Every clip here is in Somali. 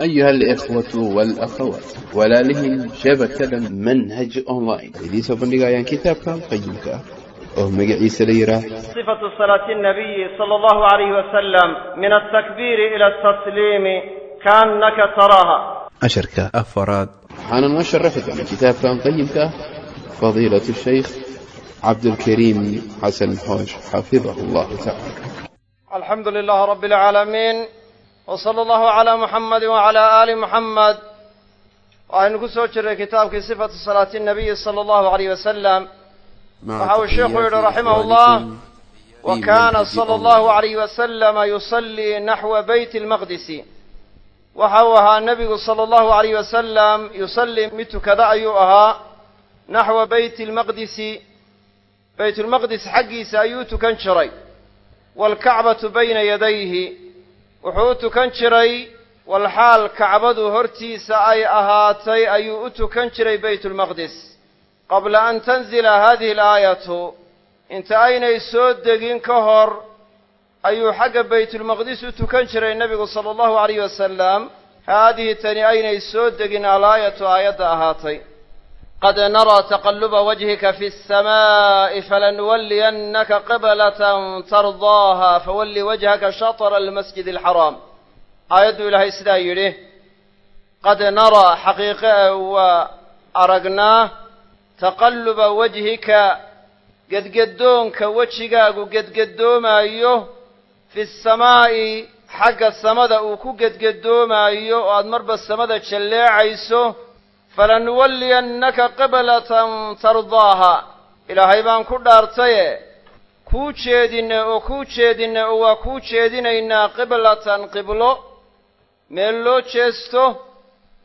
أيها الإخوة والأخوات walaalihii shabakada manhaj online idiin soo bandhigayaan kitaabkan qayimka ah oo magaciisa la yidhaah صفة صلاة النبي صلى الله عليه وسلم من التكبير إلى التسليم كأنك تراها casharka afaraad waxaana noo sharaxi doona kitaabkan qayimka ah fadiilaة الshaykh cabdulkariim xasan xoosh xafidahu allahu tacala الحمد لله رب العالمين wsala allahu calaa muxamadi wacalaa aali muxamed waxaynu ku soo jirnay kitaabkii sifatu salaati nabiyi sala allahu alayh wasalam waxa uu sheikhu yidhi raximah llah wa kaana sala allahu alayh wasalama yusallii naxwa beyti lmaqdisi waxa uu ahaa nebigu sala allahu alayh wasalam yusallii mid tukada ayuu ahaa naxwa beyti lmaqdisi beytulmaqdis xaggiisa ayuu tukan jiray. Waalkacbatu bayna yadayhi wuxuu u tukan jiray walxaal kacbadu hortiisa ay ahaatay ayuu u tukan jiray baytulmaqdis qabla an tanzila hadihi alaayatu inta aynay soo degin ka hor ayuu xagga baytulmaqdis u tukan jiray nebigu sala allahu alayh wasalam haadihi tani aynay soo degin alaayatu aayadda ahaatay qad naraa taqaluba wajhika fi الsamaaءi falanuwaliyannaka qiblatan tardaaha fawalli wajhaka shatra almasjid alxaraam aayaddu ilaahay sidaa yidhi qad naraa xaqiiqe e waa aragnaa taqalluba wajhika gedgedoonka wejigaagu gedgedoomaayo fi samaa'i xagga samada uu ku gedgedoomaayo oo aad marba samada jalleecayso falanuwalliyannaka qiblatan tardaaha ilaahay baan ku dhaartaye kuu jeedinay oo kuu jeedinay oo waa kuu jeedinaynaa qiblatan qiblo. Meel loo jeesto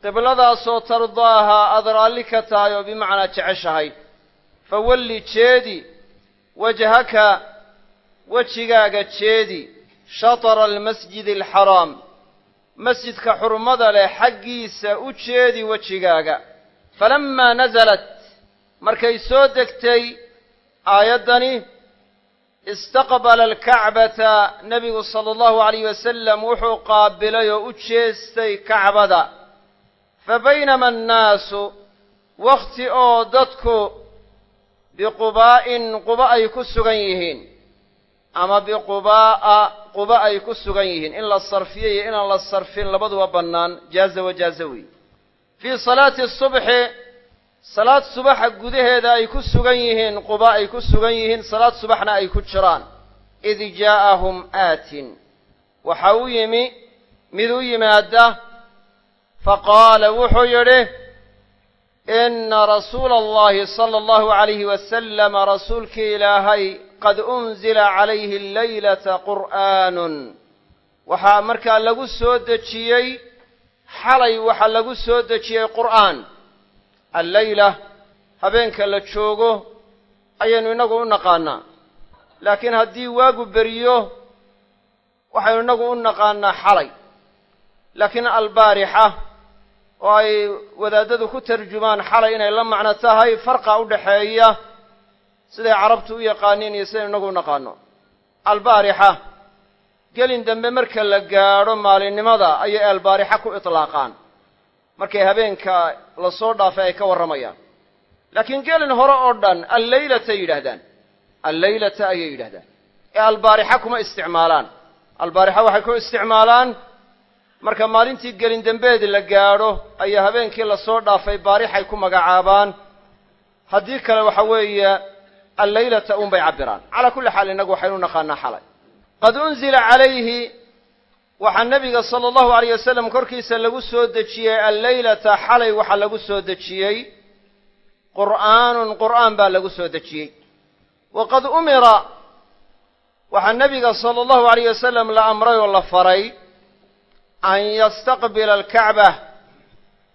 qibladaasoo tardaaha aada raalli ka tahay oo bimacnaa jeceshahay. Fawalli jeedi wajhaka wejigaaga jeedi shatara almasjidi alxaraam. Masjidka xurmada leh xaggiisa u jeedi wejigaaga falammaa nasalat markay soo degtay aayaddani istaqbala alkacbata nebigu sala allahu alayh wasalam wuxuu qaabilay oo u jeestay kacbada fa baynama annaasu wakhti oo dadku biqubaa'in quba ay ku sugan yihiin ama biqubaa'a quba ay ku sugan yihiin in la sarfiyo iyo inaan la sarfin labaduba bannaan jaaza wajaaza wey fii salaati subxi salaad subaxa gudaheeda ay ku sugan yihiin quba ay ku sugan yihiin salaad subaxna ay ku jiraan. Id jaa'ahum aatin. Waxa u yimi mid u yimaada faqaala wuxuu yidhi ina rasuula allahi sala allahu alayhi wasalama rasuulkii ilaahay qad unzila calayhi laylata qur'aanun. Waxaa markaa lagu soo dejiyey xalay waxaa lagu soo dejiyey qur'aan. Alleyla habeenka la joogo ayaynu innagu u naqaanaa. Laakiin haddii waagu beriyo waxaynu innagu u naqaanaa xalay. Laakiin albaarixa oo ay wadaadadu ku tarjumaan xalay inay la macno tahay farqa u dhaxeeya siday carabtu u yaqaaniin iyo sidaynu inagu u naqaano. Albaarixa gelin dambe marka la gaadho maalinimada ayay albaarixa ku itlaaqaan. Markay habeenka la soo dhaafay ay ka warramayaan. Laakiin gelin hore oo dhan alleylata yidhaahdaan. Alleylata ayay yidhahdaan ee albaarixa kuma isticmaalaan. Albaarixa waxay ku isticmaalaan marka maalintii gelin dambeed la gaadho ayaa habeenkii la soo dhaafay baarixay ku magacaabaan. Haddii kale waxa weeye alleylata un bay cabbiraan. Calaa kulli xaal innagu waxaynu naqaanaa xalay qad unzila calayhi waxaa nebiga sala allahu alayh wasalam korkiisa lagu soo dejiyey alleylata xalay waxaa lagu soo dejiyey. Qur'aanun qur'aan baa lagu soo dejiyey. Waqad umira waxaa nebiga sala allahu alayh wasalam la amray oo la faray an yastaqbila alkacba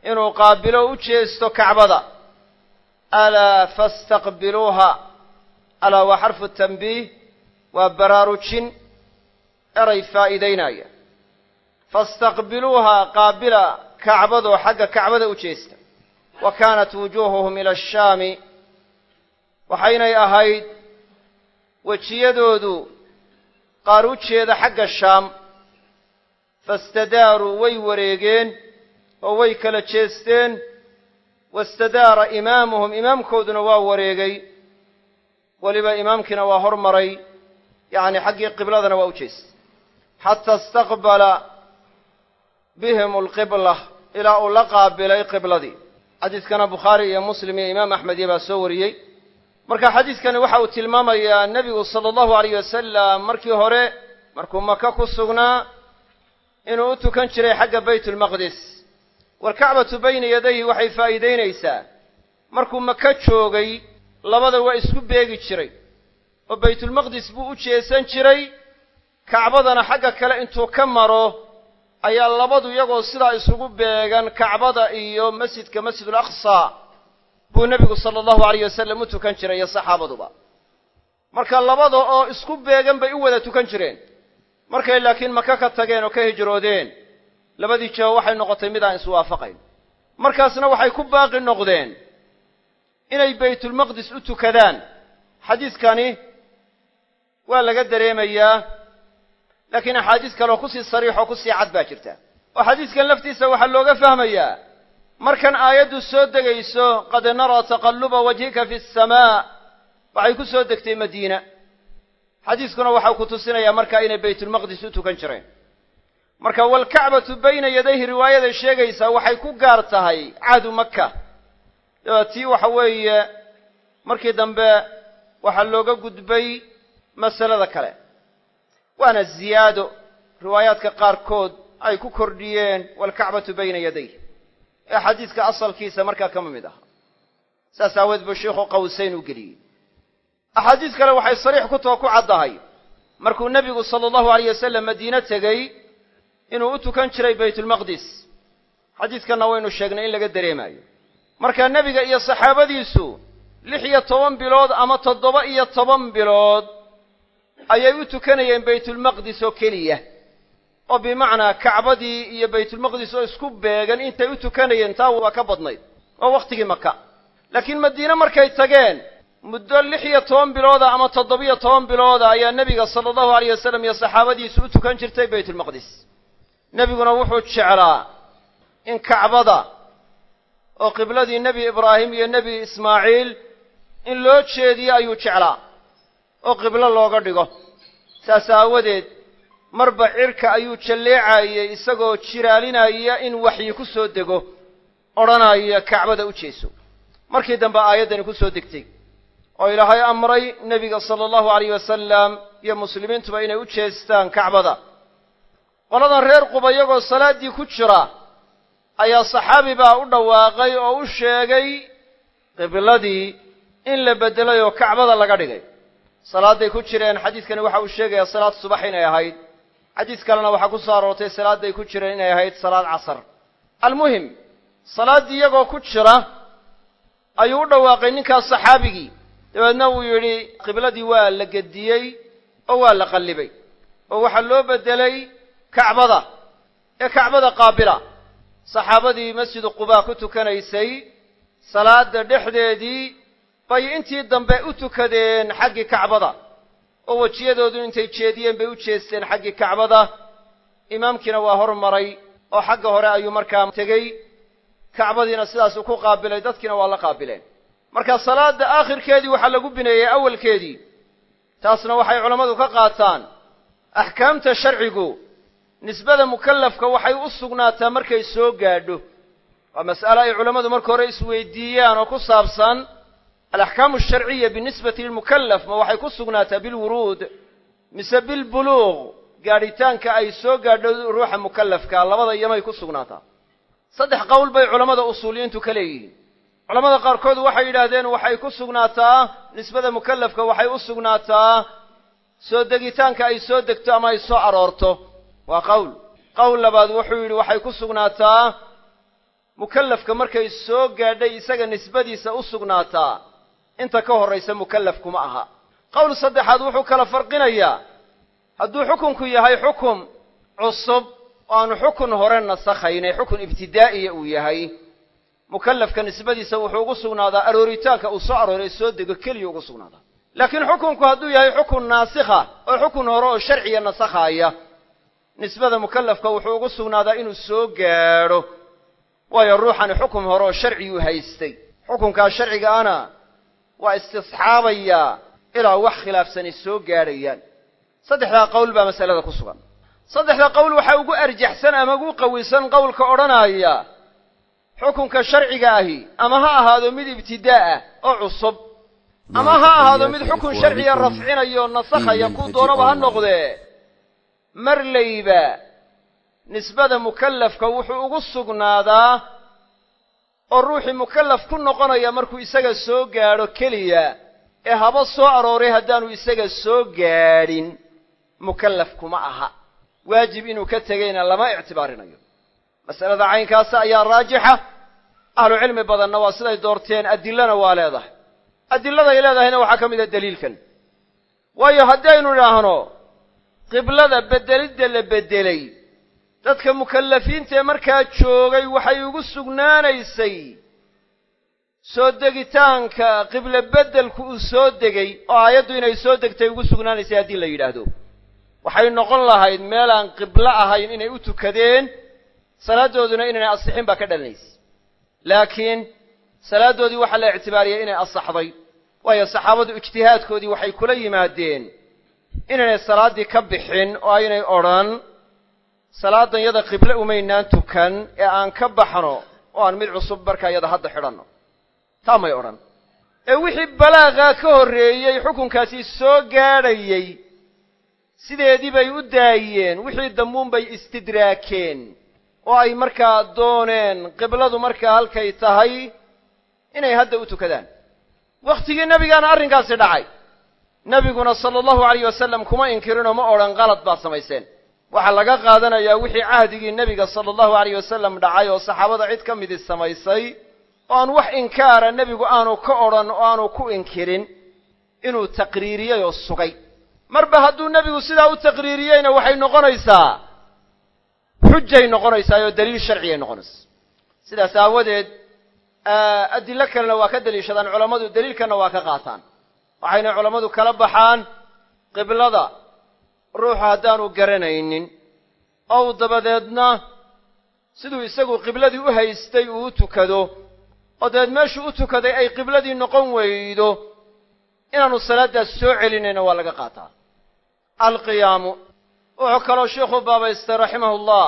inuu qaabilo u jeesto kacbada alaa fastaqbiluuha alaa waa xarfu tanbiih waa baraarujin eray faa'iidaynaya. Fastaqbiluuha qaabila kacbadoo xagga kacbada u jeesta. Wa kaanat wujuuhuhum ila ashaami waxaynay ahayd wejiyadoodu qaar u jeeda xagga shaam. Fastadaaruu way wareegeen oo way kala jeesteen. Wastadaara imaamuhum imaamkooduna waa wareegay. Weliba imaamkiina waa hormaray yacni xaggii qibladana waa u jeestay xataa istaqbala bihim alqibla ilaa uu la qaabilay qibladii xadiiskana bukhaari iyo muslim iyo imaam axmed iyo baa soo wariyey marka xadiiskani waxa uu tilmaamayaa nebigu sala allahu alayh wasalam markii hore markuu maka ku sugnaa inuu u tukan jiray xagga bayt lmaqdis waalkacbatu bayna yadayhi waxay faa'iidaynaysaa markuu maka joogay labada waa isku beegi jiray oo baytulmaqdis buu u jeesan jiray kacbadana xagga kale intuu ka maro ayaa labadu iyagoo sidaa isugu beegan kacbada iyo masjidka masjidul aqsa buu nebigu sala allahu alayh wasalam u tukan jiray iyo saxaabaduba. Marka labada oo isku beegan bay u wada tukan jireen. Markay laakiin maka ka tageen oo ka hijroodeen labadii jiho waxay noqotay mid aan iswaafaqayn. Markaasna waxay ku baaqi noqdeen inay baytulmaqdis u tukadaan. Xadiiskani waa laga dareemayaa laakiin axaadiis kaleoo ku sii sariix oo ku sii cad baa jirta. Oo xadiiskan laftiisa waxaa looga fahmayaa markan aayaddu soo degayso qad naraa taqalluba wajhika fi asamaa waxay ku soo degtay madiina. Xadiiskuna waxau ku tusinayaa markaa inay baytulmaqdis u tukan jireen. Marka waalkacbatu bayna yadayhi riwaayada sheegaysaa waxay ku gaar tahay cahdu maka tii waxa weeye markii dambe waxaa looga gudbay masalada kale waana ziyaado riwaayaadka qaarkood ay ku kordhiyeen waalkacbatu bayna yaday. Ee xadiiska asalkiisa markaa kama mid aha. Saas aaweed buu sheikhu qawsayn u geliyey. Axaadiis kale waxay sariix ku too ku caddahay. Markuu nebigu sala allahu alayh wasalam madiine tegey inuu u tukan jiray baytulmaqdis xadiiskanna waynu sheegnay in laga dareemayo marka nebiga iyo saxaabadiisu lix iyo toban bilood ama toddoba iyo toban bilood ayay u tukanayeen baytulmaqdis oo keliya. Oo bimacnaa kacbadii iyo baytulmaqdis oo isku beegan intay u tukanayeen taa waa ka badnayd. Waa wakhtigii maka laakiin madiine markay tageen muddo lix iyo toban bilooda ama toddobiyo toban bilooda ayaa nebiga sala allahu alayh wasalam iyo saxaabadiisu u tukan jirtay baytulmaqdis. Nebiguna wuxuu jeclaa in kacbada oo qibladii nebi ibraahim iyo nebi ismaaciil in loo jeediyo ayuu jeclaa oo qiblo looga dhigo. Saas aawadeed marba cirka ayuu jalleecayey isagoo jiraalinaya in waxyi ku soo dego odhanaya kacbada u jeeso. Markii dambe aayaddani ku soo degtay oo ilaahay amray nebiga sala allahu alayh wasalam iyo muslimiintuba inay u jeestaan kacbada qoladan reer quba iyagoo salaaddii ku jira ayaa saxaabi baa u dhawaaqay oo u sheegay qibladii in la beddelay oo kacbada laga dhigay salaadday ku jireen. Xadiidkani waxa uu sheegayaa salaad subax inay ahayd. Xadiis kalena waxaa ku soo aroortay salaadday ku jireen inay ahayd salaad casar. Almuhim salaaddii iyagoo ku jira ayuu u dhawaaqay ninkaas saxaabigii. Dabeedna uu yidhi qibladii waa la gediyey oo waa la qallibay oo waxaa loo beddelay kacbada ee kacbada qaabila. Saxaabadii masjidu qubaa ku tukanaysay salaadda dhexdeedii bay intii dambe u tukadeen xaggii kacbada oo wejiyadoodu intay jeediyeen bay u jeesteen xaggii kacbada. Imaamkiina waa hormaray oo xagga hore ayuu markaa tegey. Kacbadiina sidaasuu ku qaabilay dadkiina waa la qaabileen. Marka salaadda aakhirkeedii waxaa lagu bineeyey awalkeedii taasna waxay culammadu ka qaataan. Axkaamta sharcigu nisbada mukallafka waxay u sugnaataa markay soo gaadho. Waa mas'ale ay culammadu marka hore isweydiiyaan oo ku saabsan alaxkaamu alsharciya binisbati lilmukallaf ma waxay ku sugnaataa bilwuruud mise bilbuluuq gaadhitaanka ay soo gaadho ruuxa mukallafka labada iyomay ku sugnaataa saddex qowl bay culammada usuuliyiintu ka leeyihiin culamada qaarkood waxay yidhaahdeen waxay ku sugnaataa nisbada mukallafka waxay u sugnaataa soo degitaanka ay soo degto ama ay soo aroorto waa qowl qowl labaad wuxuu yidhi waxay ku mukallafka markay soo gaadhay isaga nisbadiisa u inta ka horraysa mukallaf kuma aha. Qowl saddexaad wuxuu kala farqinayaa. Hadduu xukunku yahay xukum cusub oo aanu xukun hore nasakhaynay xukun ibtidaa'iya uu yahay. Mukallafka nisbadiisa wuxuu ugu sugnaadaa arooritaanka uu soo arooray soo dego keliya ugu sugnaadaa. Laakiin xukunku hadduu yahay xukun naasikha oo xukun hore oo sharciya nasakhaaya nisbada mukallafka wuxuu ugu sugnaadaa inuu soo gaadho. Waayo ruuxani xukum hore oo sharciguu haystay. Xukunkaa sharcigaana waa istisxaabayaa ilaa wax khilaafsani soo gaadhayaan. Saddexdaa qowl baa masalada ku sugan. Saddexda qowl waxaa ugu arjaxsan ama ugu qawisan qowlka odhanaya xukunka sharciga ahi ama ha ahaado mid ibtidaa ah oo cusub. Ama ha ahaado mid xukun sharciga rafcinayo nasakhaya kuu doonaba ha noqdee marlayba nisbada mukallafka wuxuu ugu sugnaadaa oo ruuxii mukallaf ku noqonaya markuu isaga soo gaadho keliya ee haba soo arooray haddaanu isaga soo gaadhin mukallaf kuma aha. Waajib inuu ka tegayna lama ictibaarinayo. Masalada caynkaasa ayaa raajixa. Ahlu cilmi badanna waa siday doorteen adilana waa leedahay. Adilladay leedahayna waxaa ka mid a daliilkan. Waayo haddaynu idhaahno qiblada beddelidda la beddelay dadka mukallafiinta ee markaa joogay waxay ugu sugnaanaysay soo degitaanka qiblo beddelku uu soo degay oo aayaddu inay soo degtay ugu sugnaanaysay haddii la yidhaahdo. Waxay noqon lahayd meelaan qiblo ahayn inay u tukadeen salaaddooduna inaynay asixin baa ka dhalanaysa. Laakiin salaaddoodii waxaa la ictibaariyey inay asaxday waayo saxaabadu ijtihaadkoodii waxay kula yimaadeen inaynay salaaddii ka bixin oo aynay odhan salaadan yada qible umaynaan tukan ee aan ka baxno oo aan mid cusub markaa yada hadda xidhanno. Taa may odhan. Ee wixii balaagaa ka horreeyey xukunkaasi soo gaadhayey sideedii bay u daayeen wixii dambuun bay istidraakeen oo ay markaa dooneen qibladu markaa halkay tahay inay hadda u tukadaan. Wakhtigii nebigaana arrinkaasi dhacay. Nebiguna sala allahu alayh wasalam kuma inkirinoo ma odhan qalad baad samayseen waxaa laga qaadanayaa wixii cahdigii nebiga sala allahu alayh wasalam dhacay oo saxaabada cid ka midii samaysay oo aan wax inkaara nebigu aanu ka odhan oo aanu ku inkirin inuu taqriiriyey oo sugay. Marba hadduu nebigu sidaa u taqriiriyeyna waxay noqonaysaa xujay noqonaysaa oo daliil sharciyay noqonaysaa. Sidaas aawadeed adillo kalena waa ka daliishadaan culammadu daliilkanna waa ka qaataan. Waxayna culammadu kala baxaan qiblada ruuxu haddaanu garanaynin. Uu dabadeedna siduu isagu qibladii u haystay uu u tukado oo dabeed meeshuu u tukaday ay qibladii noqon weydo inaanu salaaddaas soo celinayna waa laga qaataa. Alqiyaamu wuxuu kaloo sheikhu baabaystay raximahullah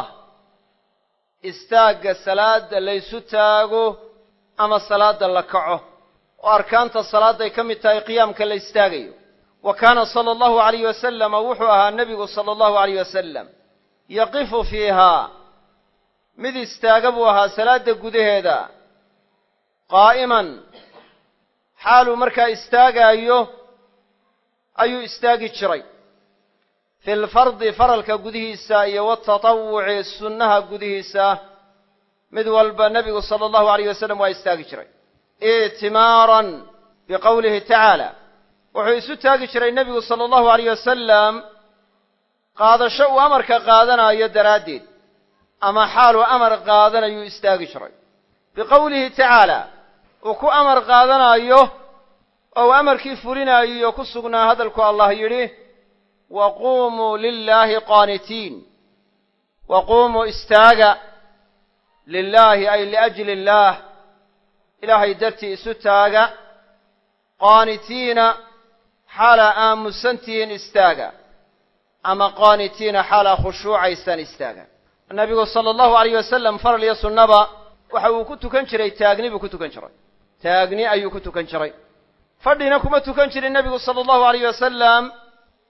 istaagga salaadda laysu taago ama salaadda la kaco oo arkaanta salaadday ka mid tahay qiyaamka la istaagayo wa kaana sala allahu alayh wasalama wuxuu ahaa nebigu sala allahu alayh wasalam yaqifu fiihaa mid istaaga buu ahaa salaadda gudaheeda. Qaa'iman. Xaaluu markaa istaagaayo ayuu istaagi jiray. Fi lfardi faralka gudihiisa iyo watatawuci sunnaha gudihiisa mid walba nebigu sala allahu alayh wasalam waa istaagi jiray. I'timaaran biqowlihi tacaala wuxuu isu taagi jiray nebigu sala allahu alayh wasalam qaadasho uu amarka qaadanayo daraaddeed ama xaaluu amar qaadanayuu istaagi jiray. Biqowlihi tacaala uu ku amar qaadanayo oo uu amarkii fulinaayo ku sugnaa hadalku allah yidhi wa quumuu lilaahi qaanitiin. Wa quumuu istaaga lilaahi ay liajli illaah. Ilaahay dartii isu taaga. Qaanitiina xaalaa aamusantihiin istaaga ama qaanitiina xaalaa khushuucaysaan istaaga nabigu sala allahu alayh wasalam faral iyo sunnaba waxa uu ku tukan jiray taagni buu ku tukan jiray taagni ayuu ku tukan jiray fadhina kuma tukan jirin nebigu sala allahu alayh wasalam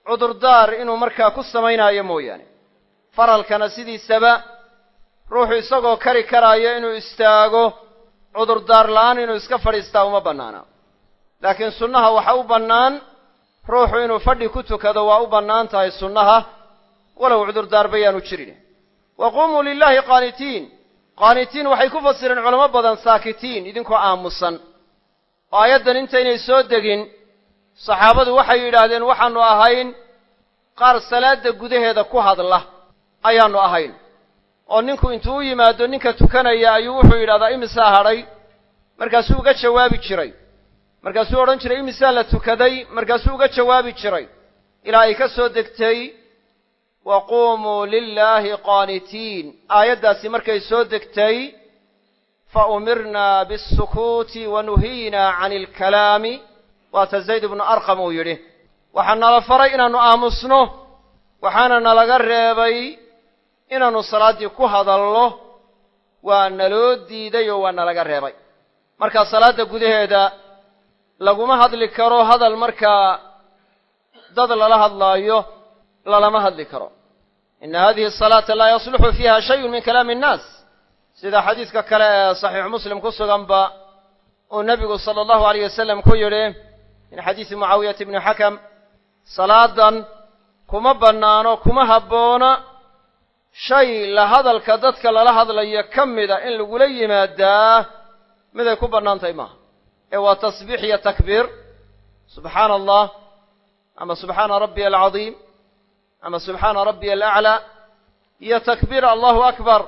cudurdaar inuu markaa ku samaynaayo mooyaane faralkana sidiisaba ruuxu isagoo kari karaayo inuu istaago cudurdaar la'aan inuu iska fadhiistaa uma bannaana laakiin sunnaha waxa u bannaan ruuxu inuu fadhi ku tukado waa u bannaan tahay sunnaha walow cudurdaar bayaanu jirin. Wa quumuu lilaahi qaanitiin. Qaanitiin waxay ku fasireen culamo badan saakitiin idinkoo aamusan. Aayaddan intaynay soo degin saxaabadu waxay yidhaahdeen waxaannu ahayn qaar salaadda gudaheeda ku hadla ayaannu ahayn. Oo ninku intuu u yimaado ninka tukanaya ayuu wuxuu yidhahdaa imisaa hadhay? Markaasuu uga jawaabi jiray markaasuu odhan jiray imisaa la tukaday? Markaasuu uga jawaabi jiray ilaa ay ka soo degtay wa quumuu lilaahi qaanitiin. Aayaddaasi markay soo degtay faumirna bisukuuti wa nuhiina can ilkalaami waata zayd ibnu arqam uu yidhi waxaa nala faray inaannu aamusno waxaana nalaga reebay inaannu salaaddii ku hadallo waa naloo diiday oo waa nalaga reebay. Marka salaadda gudaheeda laguma hadli karo hadal markaa dad lala hadlaayo lalama hadli karo. Ina hadihi asalaata laa yasluxu fiiha shayun min kalaami innaas sida xadiidka kale ee saxiixu muslim ku suganba uu nebigu sala allahu alayh wasalam ku yidhi min xadiisi mucaawiyata ibni xakam salaadan kuma bannaano kuma habboona shay la hadalka dadka lala hadlayo ka mida in lagula yimaadaa miday ku bannaan tahay maaha ee waa tasbiix iyo takbiir subxaana allah ama subxaana rabbiya alcadiim ama subxaana rabbiya alaclaa iyo takbiir allahu akbar.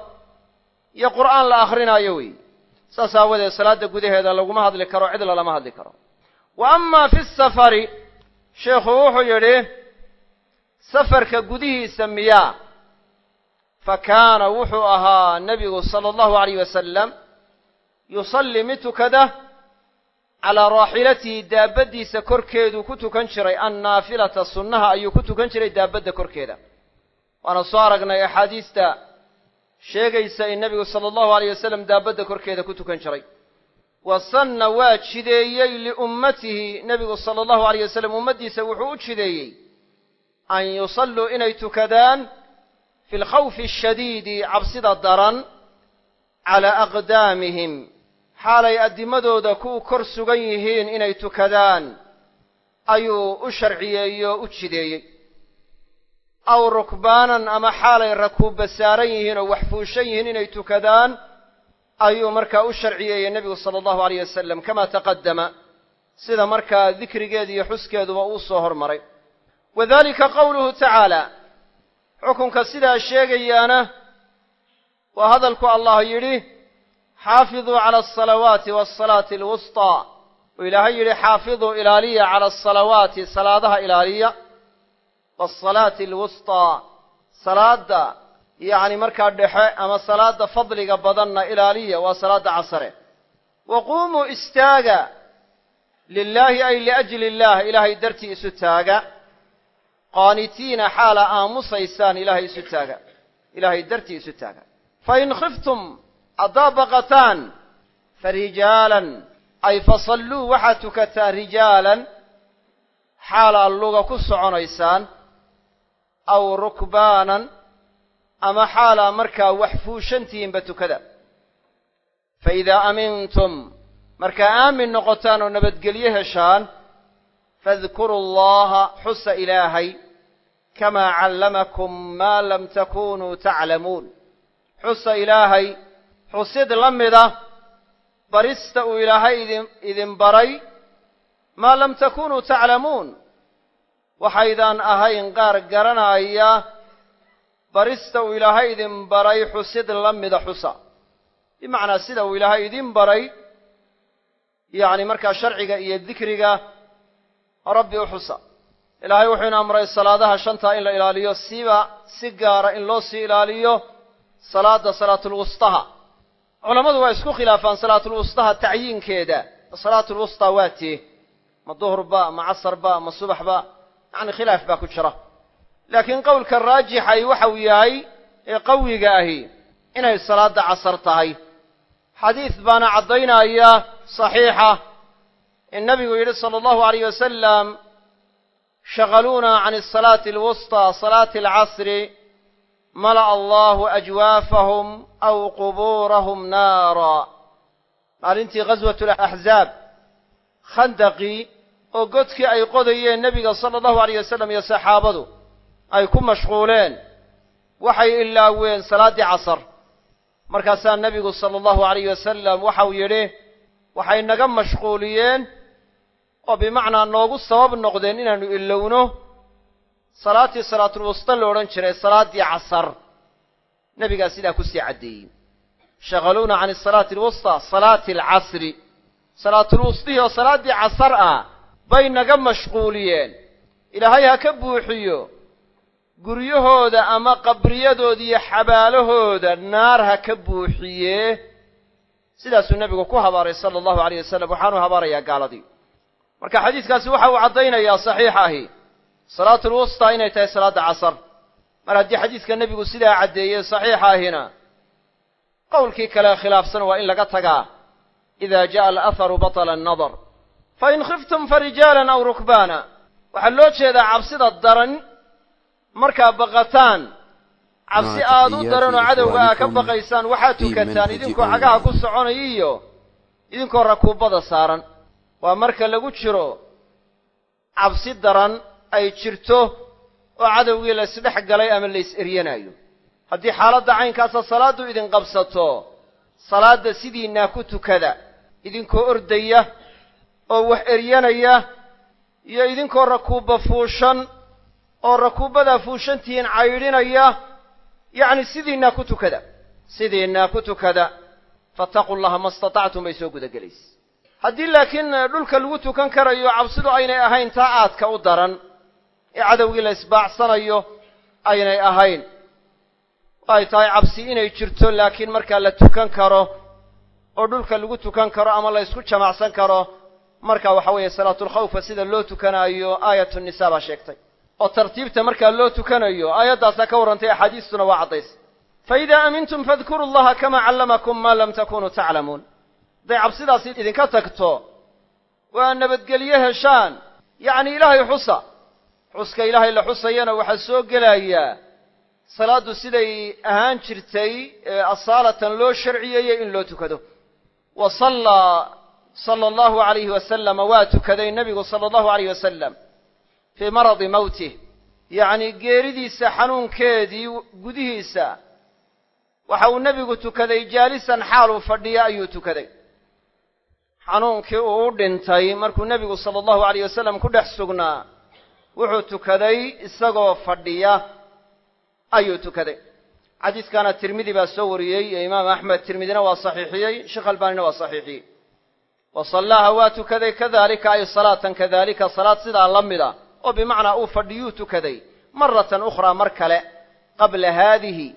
Iyo qur'aan la akrinaayo wey. Saas aawadeed salaadda gudaheeda laguma hadli karo cid lalama hadli karo. Wa ama fi safari sheikhu wuxuu yidhi safarka gudihiisa miyaa fa kaana wuxuu ahaa nebigu sala allahu alayh wasalam yusallii mid calaa raaxilatihi daabaddiisa korkeeduu ku tukan jiray annaafilata sunnaha ayuu ku tukan jiray daabadda korkeeda. Waana soo aragnay axaadiista sheegaysa in nebigu sala allahu alayh wasalam daabadda korkeeda ku tukan jiray. Wa sanna waa jideeyey liummatihi nebigu sala allahu alayh wasalam ummaddiisa wuxuu u jideeyey an yusalluu inay tukadaan fi lkhawfi ashadiidi cabsida daran calaa aqdaamihim xaalay addimadooda ku kor sugan yihiin inay tukadaan ayuu u sharciyeeyo u jideeyey. Aw rukbaanan ama xaalay rakuubba saaran yihiin oo wax fuushan yihiin inay tukadaan ayuu markaa u sharciyeeyey nebigu sala allahu alayh wasalam kama taqaddama sida markaa dikrigeeda iyo xuskeeduba uu soo hormaray. Wa dalika qowluhu tacaala xukunka sidaa sheegayaana waa hadalku allah yidhi xaafiduu cala alsalawaati waasalaati alwustaa uu ilaahay yidhi xaafiduu ilaaliya cala asalawaati salaadaha ilaaliya. Waasalaati alwustaa salaadda yacni markaa dhexe ama salaadda fadliga badanna ilaaliya waa salaadda casare wa quumuu istaaga. Lilaahi ay liajli illaah ilaahay dartii isu taaga. Qaanitiina xaala aamusaysaan ilaahay isu taaga. Ilaahay dartii isu taaga. Fain khiftum haddaad baqataan farijaalan ay fasalluu waxaad tukataa rijaalan xaalaad luga ku soconaysaan aw rukbaanan ama xaalaa markaa wax fuushantihiinba tukada fa idaa amintum markaa aamin noqotaan oo nabadgelyo heshaan faadkuru allaha xusa ilaahay kamaa callamakum maa lam takunuu taclamuun xusa ilaahay xusid la mida barista uu ilaahay idin idin baray maa lam takunuu taclamuun waxaydaan ahayn qaar garanaya barista uu ilaahay idin baray xusid la mida xusa. Bimacnaa sida uu ilaahay idin baray yacni markaa sharciga iyo dikriga rabbi u xusa. Ilaahay wuxuu ina amray salaadaha shantaa in la ilaaliyo siba si gaara in loo sii ilaaliyo salaada salaatulwustaha culammadu waa isku khilaafaan salaatulwustaha tacyiinkeeda. Salaatulwustaa waa tee ma duhrba ma casarba ma subaxba yacni khilaaf baa ku jira. Laakiin qowlka raajixay waxa uu yahay ee qawiga ahi inay salaadda casar tahay. Xadiis baana caddaynaya saxiixa in nabigu yidhi sala allahu alayh wasalam shaqaluuna can asalaati alwustaa salaati alcasri mala'a allahu ajwaafahum aw qubuurahum naara maalintii ghaswat alaxzaab khandaqii oo godkii ay qodayeen nebiga sala allahu alayh wasalam iyo saxaabadu ay ku mashquuleen waxay ilaaween salaaddii casar markaasaa nebigu sala allahu alayh wasalam waxau yidhi waxay naga mashquuliyeen oo bimacnaa noogu sabab noqdeen inaannu ilowno salaatii salaatulwusta la odhan jiray salaaddii casar. Nebigaa sidaa ku sii caddeeyey. Shaqaluuna can asalaati alwusta salaati alcasri salaatulwustihii oo salaaddii casar ah bay naga mashquuliyeen. Ilaahay ha ka buuxiyo. Guryahooda ama qabriyadooda iyo xabaalahooda naar ha ka buuxiyee sidaasuu nebigu ku habaaray sala allahu alayh wasalam waxaanu habaarayaa gaaladii. Marka xadiiskaasi waxa uu caddaynayaa saxiix ahi salaatulwustaa inay tahay salaadda casar. Mar haddii xadiiska nebigu sidaa caddeeyey saxiixa ahina qowlkii kale khilaafsan waa in laga tagaa ida ja'a alaharu batala annadar fain khiftum farijaalan aw rukbaana. Waxaa loo jeedaa cabsida daran markaa baqataan cabsi aad u daran oo cadowga aa ka baqaysaan waxaad tukataan idinkoo cagaha ku soconaya iyo idinkoo rakuubada saaran. Waa marka lagu jiro cabsi daran ay jirto oo cadowgii la isdhex galay ama la is eryanaayo. Haddii xaaladda caynkaasa salaaddu idin qabsato salaadda sidiinaa ku tukada idinkoo ordaya oo wax eryanaya iyo idinkoo rakuubba fuushan oo rakuubbadaa fuushantihiin caydhinaya yacni sidiinaa ku tukada. Sidiinaa ku tukada. Fattaquu llaha ma istatactum bay soo gudagelaysa. Haddii laakiin dhulka lagu tukan karayo cabsidu aynay ahayn taa aadka u daran ee cadowgii la isbaacsanayo aynay ahayn. Ay tahay cabsi inay jirto laakiin markaa la tukan karo oo dhulka lagu tukan karo ama la ysku jamacsan karo marka waxa weeye salaatulkhawfa sida loo tukanaayo aayatu nisaa baa sheegtay. Oo tartiibta markaa loo tukanayo aayaddaasaa ka warrantay axaadiistuna waa caddaysay fa idaa aamintum fadkuru llaha kamaa callamakum maa lam takunuu taclamuun. Hadday cabsidaasi idinka tagto oo aad nabadgelyo heshaan. Yacni ilaahay xusa xuska ilaahay la xusayana waxaa soo gelayaa salaaddu siday ahaan jirtay ee asaalatan loo sharciyeeyey in loo tukado. Wa sallaa sala allahu alayhi wasalama waa tukaday nebigu sala allahu alayh wasalam fii maradi mawtih yacni geeridiisa xanuunkeedii gudihiisa waxa uu nebigu tukaday jaalisan xaal uu fadhiya ayuu tukaday. Xanuunkii uu u dhintay markuu nebigu sala allahu alayh wasalam ku dhex sugnaa wuxuu tukaday isagoo fadhiya. Ayuu tukaday. Xadiiskana tirmidi baa soo wariyey iyo imaam axmed tirmidina waa saxiixiyey sheekh albaanina waa saxiixiyey. Wa sallaaha waa tukaday kadalika ay salaatan kadalika salaad sidaa la mida oo bimacnaa uu fadhiyuu tukaday. Maratan ukhraa mar kale qabla haadihi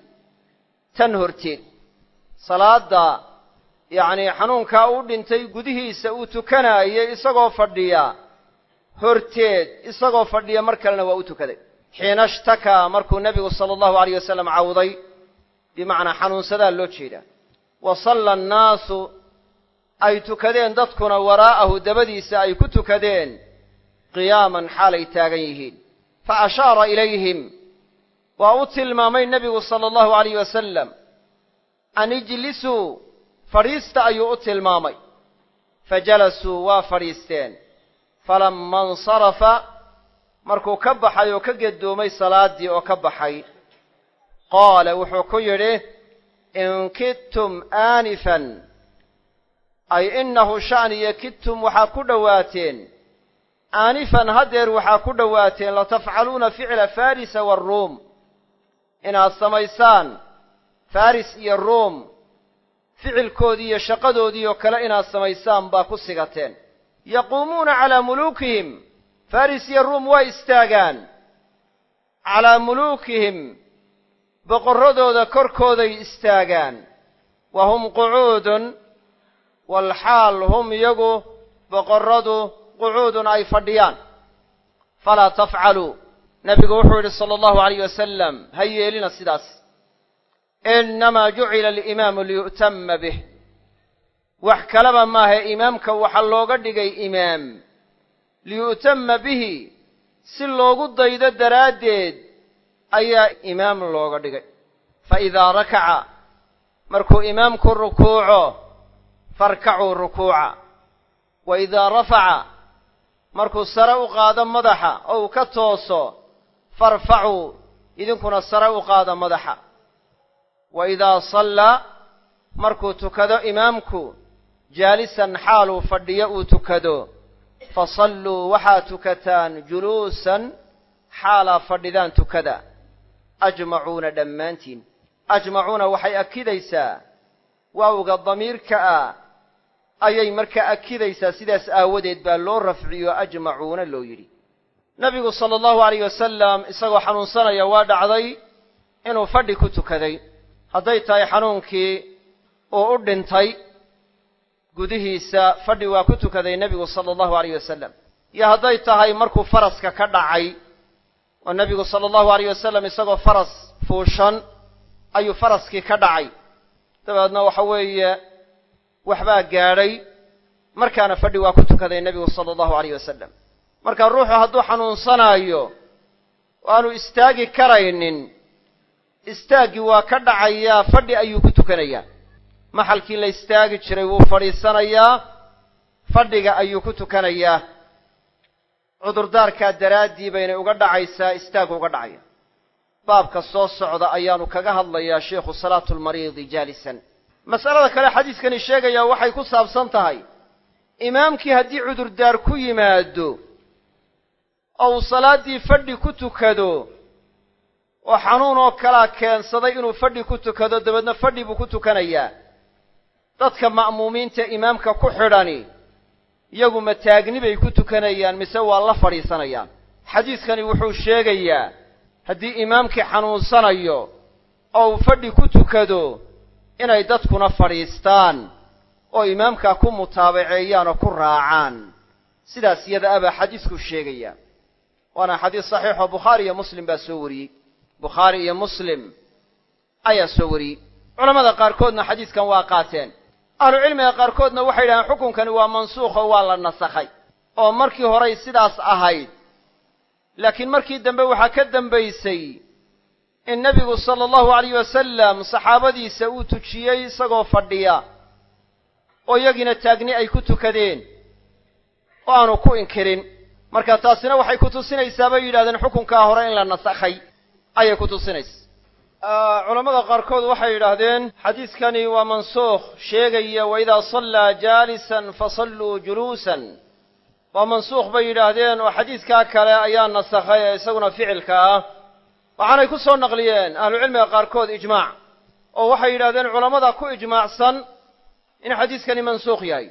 tan horteed. Salaadda yacnii xanuunkaa u dhintay gudihiisa uu tukanaayey isagoo fadhiya horteed isagoo fadhiya mar kalena waa u tukaday. Xiina shtakaa markuu nebigu sala allahu alayh wasalam cawday bimacnaa xanuunsadaa loo jeedaa. Wa salla annaasu ay tukadeen dadkuna waraa'ahu dabadiisa ay ku tukadeen qiyaaman xaalay taagan yihiin. Fa ashaara ilayhim waa u tilmaamay nebigu sala allahu alayh wasalam an ijlisuu fadhiista ayuu u tilmaamay. Fa jalasuu waa fadhiisteen falamma insarafa markuu ka baxay oo ka gedoomay salaaddii oo ka baxay qaala wuxuu ku yidhi in kidtum aanifan ay innahu sha'niyo kidtum waxaa ku dhowaateen. Aanifan haddeer waxaa ku dhowaateen latafcaluuna ficla farisa waaruum inaad samaysaan faris iyo ruum ficilkoodii iyo shaqadoodii oo kale inaad samaysaan baa ku sigateen yaquumuuna calaa muluukihim. Faris iyo ruum waa istaagaan. Calaa muluukihim boqorradooda korkooday istaagaan. Wa hum qucuudun walxaal hum iyagu boqorradu qucuudun ay fadhiyaan. Falaa tafcaluu. Nebigu wuxuu yidhi sala allahu alayh wasalam ha yeelina sidaas. Innamaa jucila alimaamu liyu'tama bih wax kaleba maaha imaamka waxaa looga dhigay imaam. Liyu'tama bihi si loogu daydo daraaddeed ayaa imaam looga dhigay. Fa idaa rakaca markuu imaamku rukuuco farkacuu rukuuca. Wa idaa rafaca markuu sare u qaado madaxa oo uu ka tooso farfacuu idinkuna sare u qaada madaxa. Wa idaa sallaa markuu tukado imaamku jaalisan xaaluu fadhiyo uu tukado fasalluu waxaa tukataan juluusan xaalaa fadhidaan tukada. Ajmacuuna dhammaantiin. Ajmacuuna waxay akidaysaa waawga damiirka ah. Ayay markaa akidaysaa sidaas aawadeed baa loo rafciyo ajmacuuna loo yidhi. Nebigu sala allahu alayh wasalam isagoo xanuunsanaya waa dhacday inuu fadhi ku tukaday. Hadday tahay xanuunkii uu u dhintay gudihiisa fadhi waa ku tukaday nebigu sala allahu alayh wasalam iyo hadday tahay markuu faraska ka dhacay oo nebigu sala allahu alayh wasalam isagoo faras fuushan ayuu faraskii ka dhacay. Dabeedna waxa weeye waxbaa gaadhay markaana fadhi waa ku tukaday nebigu sala allahu alayh wasalam marka ruuxu hadduu xanuunsanaayo oo aanu istaagi karaynin. Istaaggii waa ka dhacayaa fadhi ayuu ku tukanayaa maxalkii la istaagi jiray wuu fadhiisanayaa. Fadhiga ayuu ku tukanayaa. Cudurdaarkaa daraaddii baynay uga dhacaysaa istaagu uga dhacaya. Baabka soo socda ayaanu kaga hadlayaa sheikhu salaatu lmariidi jaalisan. Mas'alada kale xadiiskani sheegayaa waxay ku saabsan tahay imaamkii haddii cudurdaar ku yimaado oo uu salaaddii fadhi ku tukado oo xanuun oo kalaa keensaday inuu fadhi ku tukado dabeedna fadhi buu ku tukanayaa dadka ma'muumiinta imaamka ku xidhani iyagu mataagni bay ku tukanayaan mise waa la fadhiisanayaan? Xadiiskani wuxuu sheegayaa haddii imaamkii xanuunsanayo oo uu fadhi ku tukado inay dadkuna fadhiistaan oo imaamkaa ku mutaabaceeyaan oo ku raacaan. Sidaas iyada abaa xadiisku sheegaya. Waana xadiis saxiixoo bukhaari iyo muslim baa soo wariyey. Bukhaari iyo muslim ayaa soo wariyey. Culamada qaarkoodna xadiiskan waa qaateen ahlucilmiga qaarkoodna waxay yidhahdeen xukunkani waa mansuukh oo waa la nasakhay. Oo markii horay sidaas ahayd. Laakiin markii dambe waxaa ka dambaysay in nebigu sala allahu alayh wasalam saxaabadiisa uu tujiyey isagoo fadhiya oo iyagiina taagni ay ku tukadeen oo aanu ku inkirin. Marka taasina waxay ku tusinaysaa bay yidhahdeen xukunkaa hore in la nasakhay. Ayay ku tusinaysa culammada qaarkood waxay yidhaahdeen xadiiskani waa mansuukh. Sheegaya wa idaa sallaa jaalisan fasalluu juluusan. Waa mansuukh bay yidhaahdeen oo xadiiskaa kale ayaa nasakhay ee isaguna ficilka ah. Waxaanay ku soo naqliyeen ahlucilmiga qaarkood ijmaac oo waxay yidhahdeen culammada ku ijmaacsan in xadiiskani mansuukh yahay.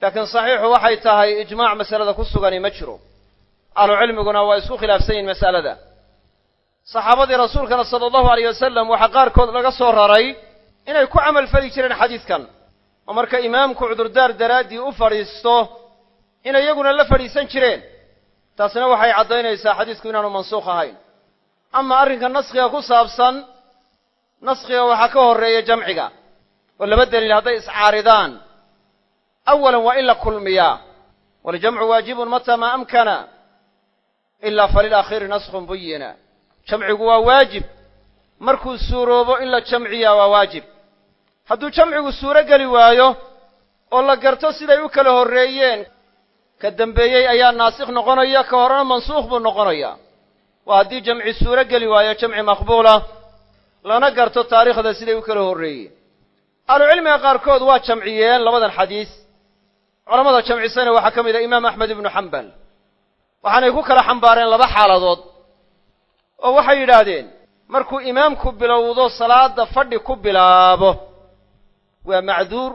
Laakiin saxiixu waxay tahay ijmaac masalada ku sugani ma jiro. Ahlucilmiguna waa isku khilaafsan yihiin mas'alada saxaabadii rasuulkana sala allahu alayh wasalam waxaa qaarkood laga soo raray inay ku camal fali jireen xadiidkan. Oo marka imaamku cudurdaar daraaddii u fadhiisto inay iyaguna la fadhiisan jireen taasna waxay caddaynaysaa xadiisku inaanu mansuukh ahayn. Ama arrinka naskhiga ku saabsan naskhiga waxaa ka horreeya jamciga oo laba daliil hadday iscaaridaan. Awalan waa in la kulmiyaa waljamcu waajibun mata maa amkana ilaa falilaakhiri naskhun buyina jamcigu waa waajib. Markuu suuroobo in la jamciyaa waa waajib. Hadduu jamcigu suuro geli waayo oo la garto siday u kala horreeyeen ka dambeeyey ayaa naasikh noqonaya ka horena mansuukh buu noqonayaa waa haddii jamci suuro geli waayo jamci maqbuula lana garto taariikhda siday u kala horreeyeen. Ahlucilmiga qaarkood waa jamciyeen labadan xadiis. Culammada jamcisana waxaa ka mid ah imaam axmed ibnu xambal. Waxaanay ku kala xambaareen laba xaaladood oo waxay yidhaahdeen markuu imaamku bilowdo salaadda fadhi ku bilaabo. Waa macduur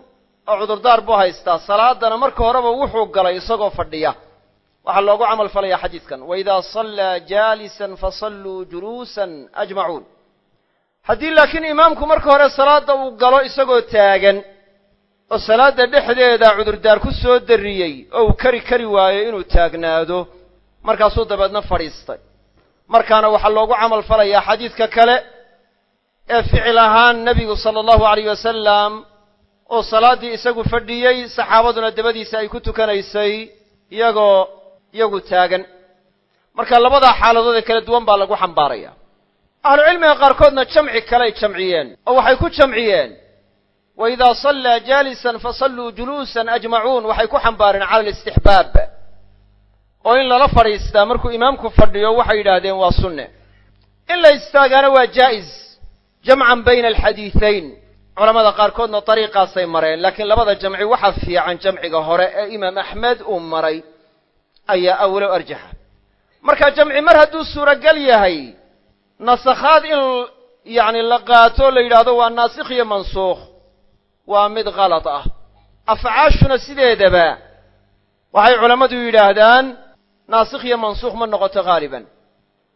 oo cudurdaar buu haystaa. Salaaddana marka horeba wuxuu galay isagoo fadhiya. Waxaa loogu camal falayaa xadiidkan. Waidaa sallaa jaalisan fasalluu juluusan ajmacuun. Haddii laakiin imaamku marka hore salaadda uu galo isagoo taagan oo salaadda dhexdeeda cudurdaar ku soo darriyey oo uu kari kari waayo inuu taagnaado markaasuu dabeedna fadhiistay markaana waxaa loogu camal falayaa xadiidka kale ee ficil ahaan nebigu sala allahu alayh wasalam oo salaaddii isagu fadhiyey saxaabaduna dabadiisa ay ku tukanaysay iyagoo iyagu taagan. Marka labadaa xaaladood ee kala duwan baa lagu xambaaraya. Ahlucilmiga qaarkoodna jamci kaley jamciyeen oo waxay ku jamciyeen wa idaa sallaa jaalisan fasalluu juluusan ajmacuun waxay ku xambaareen cala alistixbaab oo in lala fadhiistaa markuu imaamku fadhiyo waxay yidhaahdeen waa sunne. In la istaagaana waa jaa'is jamcan bayna alxadiidayn culamada qaarkoodna dariiqaasay mareen laakiin labada jamci waxa fiican jamciga hore ee imaam axmed uu maray ayaa awlow arjaxa marka jamci mar hadduu suuragal yahay nasakhaad in yacni la qaato la yidhaahdo waa naasikh iyo mansuukh waa mid kalad ah. Afcaashuna sideedaba waxay culammadu yidhaahdaan naasikh iyo mansuukh ma noqoto haaliban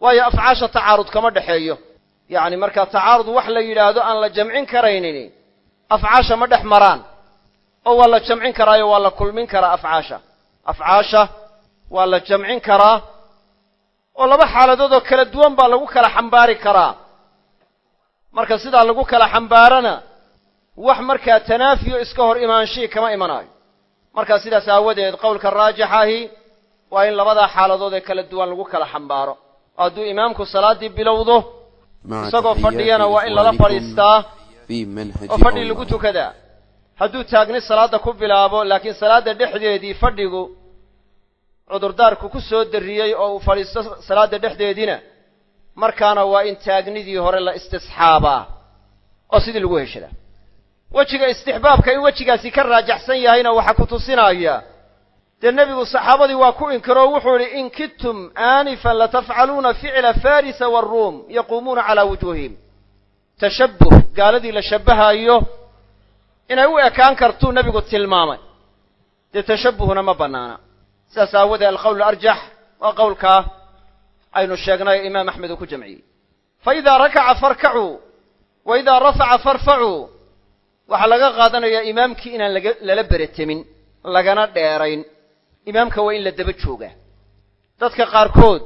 waayo afcaasha tacaarud kama dhexeeyo yacni marka tacaarud wax la yidhaahdo aan la jamcin karaynin afcaasha ma dhex maraan. Oo waa la jamcin karaayo waa la kulmin karaa afcaasha. Afcaasha waa la jamcin karaa oo laba xaaladood oo kala duwan baa lagu kala xambaari karaa. Marka sidaa lagu kala xambaarana wax markaa tanaafiyo iska hor imaanshii kama imanaayo. Markaa sidaas aawadeed qowlka raajixahi waa in labadaa xaaladood ee kala duwan lagu kala xambaaro. Hadduu imaamku salaaddii bilowdo isagoo fadhiyana waa in lala fadhiistaa oo fadhi lagu tukadaa. Hadduu taagni salaadda ku bilaabo laakiin salaadda dhexdeedii fadhigu cudurdaarku ku soo darriyey oo uu fadhiisto salaadda dhexdeediina markaana waa in taagnidii hore la istisxaabaa. Oo sidii lagu heshadaa wejiga istixbaabka in wejigaasi ka raajaxsan yahayna waxaa ku tusinaya dee nebigu saxaabadii waa ku inkiroo wuxuu idhi in kidtum aanifan latafcaluuna ficla farisa waaruum yaquumuuna calaa wujuuhihim. Tashabbuh gaaladii la shabbahaayo inay u ekaan kartuu nebigu tilmaamay. Dee tashabbuhna ma bannaana. Sidaas aawoodee alqowl arjax waa qowlkaa aynu sheegnay imaam axmed uu ku jamciyey. Fa idaa rakaca farkacuu wa idaa rafaca farfacuu waxaa laga qaadanayaa imaamkii inaan lala beretemin lagana dheerayn imaamka waa in la daba joogaa. Dadka qaarkood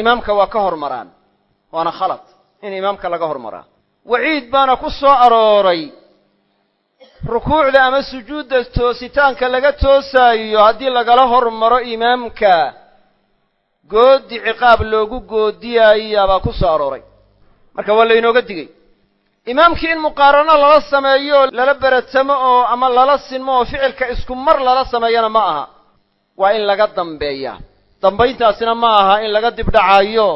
imaamka waa ka hormaraan. Waana khalad in imaamka laga hormaraa. Waciid baana ku soo arooray. Rukuucda ama sujuudda toositaanka laga toosaayo haddii lagala hormaro imaamka goodi ciqaab loogu goodiyayaabaa ku soo arooray. Marka waa laynooga digay. Imaamkii in muqaarano lala sameeyo lala beratamo oo ama lala sinmo oo ficilka isku mar lala sameeyana ma aha waa in laga dambeeyaa dambayntaasina ma aha in laga dibdhacayo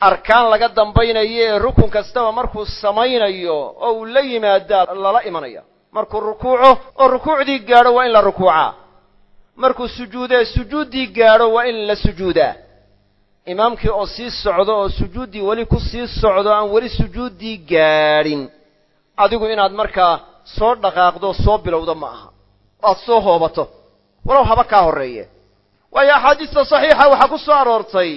arkaan laga dambaynayo ee rukun kastaba markuu samaynayo oo uu la yimaadaa lala imanaya. Markuu rukuuco oo rukuucdii gaadho waa in la rukuucaa. Markuu sujuudee sujuuddii gaadho waa in la sujuudaa. Imaamkii oo sii socdo oo sujuuddii weli ku sii socdo aan weli sujuuddii gaadhin. Adigu inaad markaa soo dhaqaaqdo soo bilowdo ma aha. Aad soo hoobato walow haba kaa horreeye. Waayo axaadiista saxiixa waxaa ku soo aroortay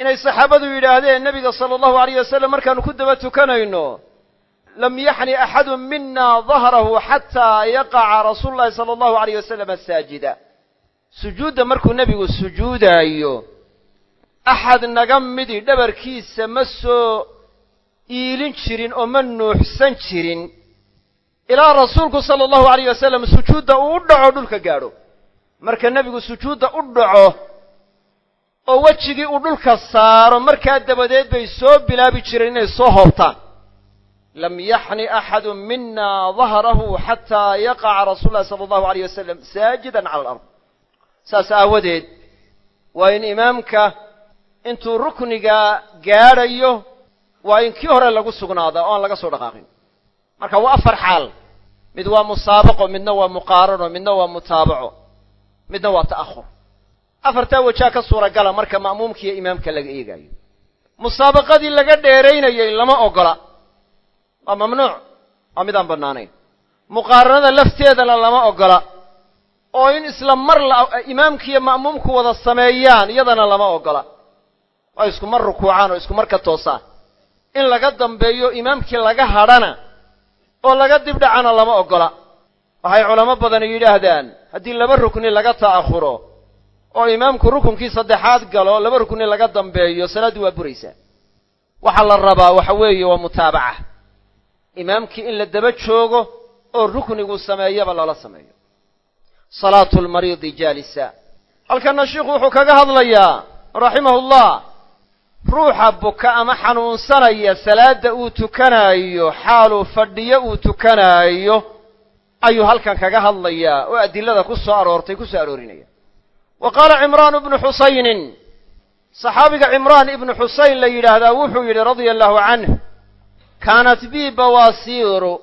inay saxaabadu yidhaahdeen nebiga sala allahu alayh wasalam markaanu ku daba tukanayno lam yaxni axadu mina dahrahu xataa yaqaca rasuulu llahi sala allahu alayh wasalama saajida. Sujuudda markuu nebigu sujuudaayo axad naga midi dhabarkiisa ma soo iilin jirin oo ma nuuxsan jirin. Ilaa rasuulku sala allahu alayh wasalam sujuudda uu dhaco dhulka gaadho marka nebigu sujuudda u dhaco oo wejigii uu dhulka saaro markaa dabadeed bay soo bilaabi jireen inay soo hoobtaan. Lam yaxni axadu mina dahrahu xataa yaqaca rasuulu llahi sala allahu alayh wasalam saajidan cala alard. Saas aawadeed waa in imaamka intuu rukniga gaadhayo waa in kii hore lagu sugnaadaa oo aan laga soo dhaqaaqin. Marka waa afar xaal. Mid waa musaabaqo midna waa muqaarano midna waa mutaabaco midna waa ta'ahur afartaa wajaa ka suuragala marka ma'muumkiiyo imaamka laga eegaayo. Musaabaqadii laga dheeraynayay lama ogola. Waa mamnuuc. Waa midaan bannaanayn. Muqaaranada lafteedana lama ogola. Oo in isla mar imaamkiiyo ma'muumku wada sameeyaan iyadana lama ogola. Oo isku mar rukuucaan oo isku mar ka toosaan. In laga dambeeyo imaamkii laga hadhana oo laga dibdhacana lama ogola. Waxay culamo badani yidhaahdaan haddii laba rukni laga ta'ahuro oo imaamku rukunkii saddexaad galo laba rukni laga dambeeyo salaaddii waa buraysaa. Waxaa la rabaa waxa weeye waa mutaabaca. Imaamkii in la daba joogo oo ruknigu sameeyaba lala sameeyo. Salaatu lmariidi jaalisa. Halkanna sheikhu wuxuu kaga hadlayaa raximahullah ruuxa buka ama xanuunsanaya salaadda uu tukanaayo xaaluu fadhiyo uu tukanaayo ayuu halkan kaga hadlayaa oo adilada ku soo aroortay ku soo aroorinaya. Wa qaala cimraan ibnu xusaynin saxaabiga cimraan ibnu xusayn la yidhaahdaa wuxuu yidhi radia allahu canh kaanat bii bawaasiiru.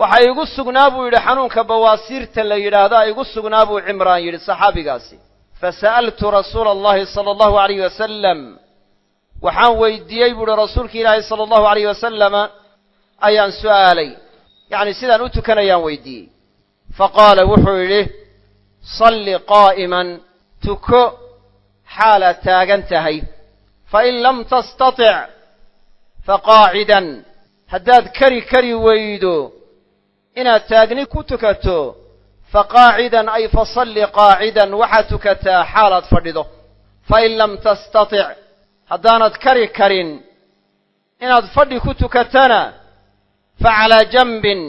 Waxa igu sugnaa buu yidhi xanuunka bawaasiirta la yidhaahdaa igu sugnaa buu cimraan yidhi saxaabigaasi. Fasa'altu rasuula allahi sala allahu alayh wasalam waxaan weydiiyey buu uhi rasuulki ilaahi sala allahu alayh wasalama ayaan su'aalay yacni sidaan u tukanayaan weydiiyey fa qaala wuxuu yidhi salli qaa'iman tuko xaalaad taagan tahay. Fain lam tastatic faqaacidan. Haddaad kari kari weydo inaad taagni ku tukato fa qaacidan ay fasalli qaacidan waxaad tukataa xaalaad fadhido. Fain lam tastatic haddaanad kari karin inaad fadhi ku tukatana calaa janbin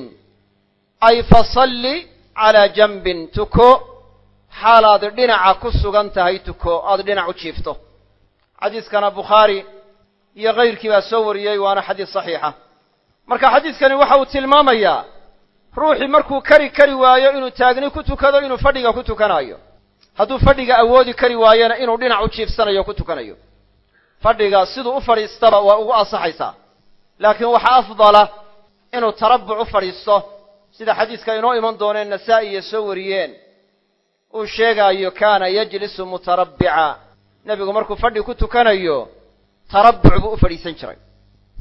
ay fasalli calaa janbin tuko xaalaad dhinaca ku sugan tahay tuko aad dhinac u jiifto xadiiskana bukhaari iyo kayrkii baa soo wariyey waana xadiis saxiixa marka xadiiskani waxa uu tilmaamayaa ruuxii markuu kari kari waayo inuu taagni ku tukado inuu fadhiga ku tukanayo hadduu fadhiga awoodi kari waayona inuu dhinac u jiifsanayo ku tukanayo fadhiga siduu u fadhiistaba waa ugu ansaxaysaa laakiin waxaa afdala inuu tarabbuc u fadhiisto. Sida xadiiska inoo iman dooneen nasaa'i iyo soo wariyeen. Uu sheegaayo kaana yajlisu mutarabbica. Nebigu markuu fadhi ku tukanayo tarabbuc buu u fadhiisan jiray.